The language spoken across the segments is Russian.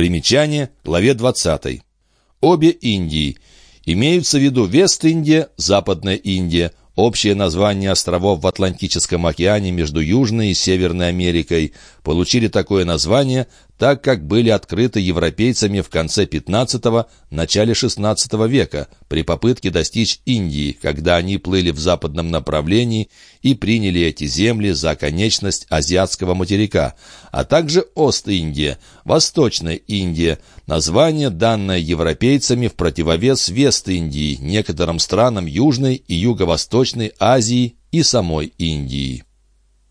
Примечание, главе 20. Обе Индии. Имеются в виду Вест-Индия, Западная Индия, общее название островов в Атлантическом океане между Южной и Северной Америкой, получили такое название, так как были открыты европейцами в конце XV – начале XVI века при попытке достичь Индии, когда они плыли в западном направлении и приняли эти земли за конечность азиатского материка, а также Ост-Индия, Восточная Индия, название, данное европейцами в противовес Вест-Индии, некоторым странам Южной и Юго-Восточной Азии и самой Индии.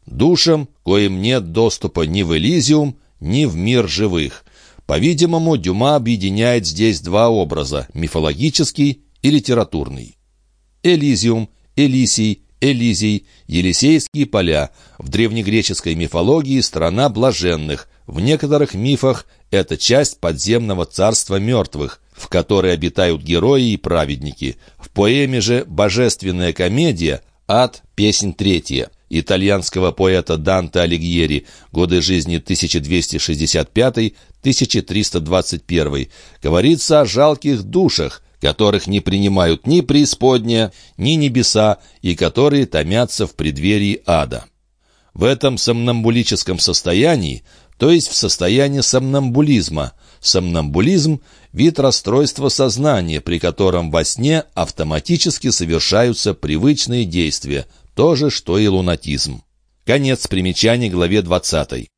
Душам, коим нет доступа ни в Элизиум, ни в мир живых. По-видимому, Дюма объединяет здесь два образа – мифологический и литературный. Элизиум, Элисий, Элизий, Елисейские поля. В древнегреческой мифологии страна блаженных. В некоторых мифах это часть подземного царства мертвых, в которой обитают герои и праведники. В поэме же «Божественная комедия» «Ад. Песнь третья» итальянского поэта Данте Алигьери, годы жизни 1265-1321, говорится о жалких душах, которых не принимают ни преисподняя, ни небеса, и которые томятся в преддверии ада. В этом сомнамбулическом состоянии, то есть в состоянии сомнамбулизма, сомнамбулизм – вид расстройства сознания, при котором во сне автоматически совершаются привычные действия – то же, что и лунатизм. Конец примечаний главе 20.